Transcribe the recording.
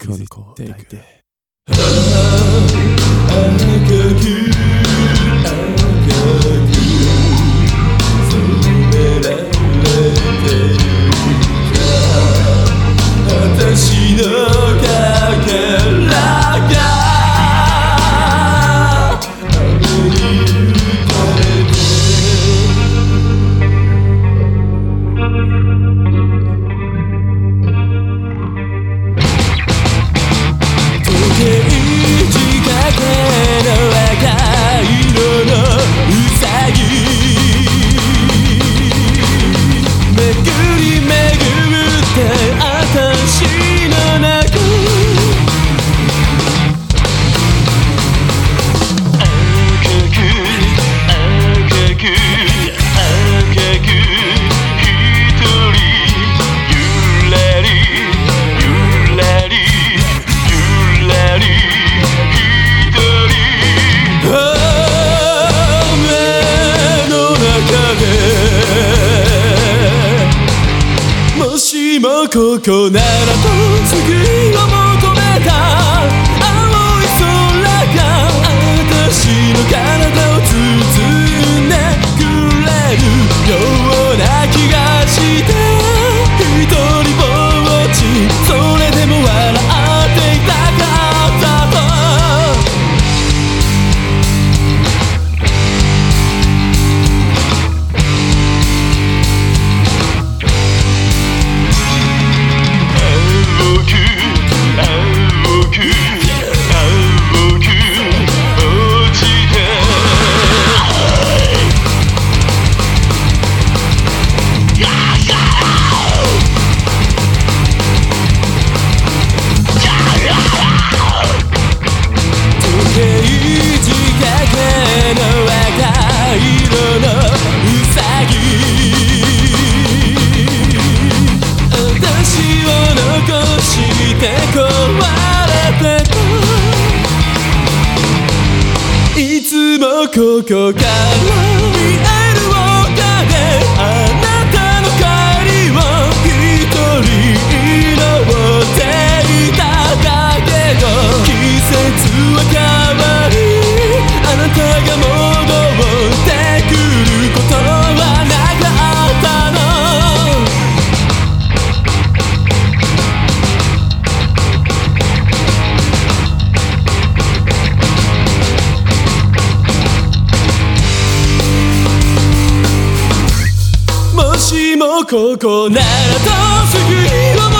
今日の子て。ここならと次はて壊れてた。いつもここから見上げここならとすぐ色も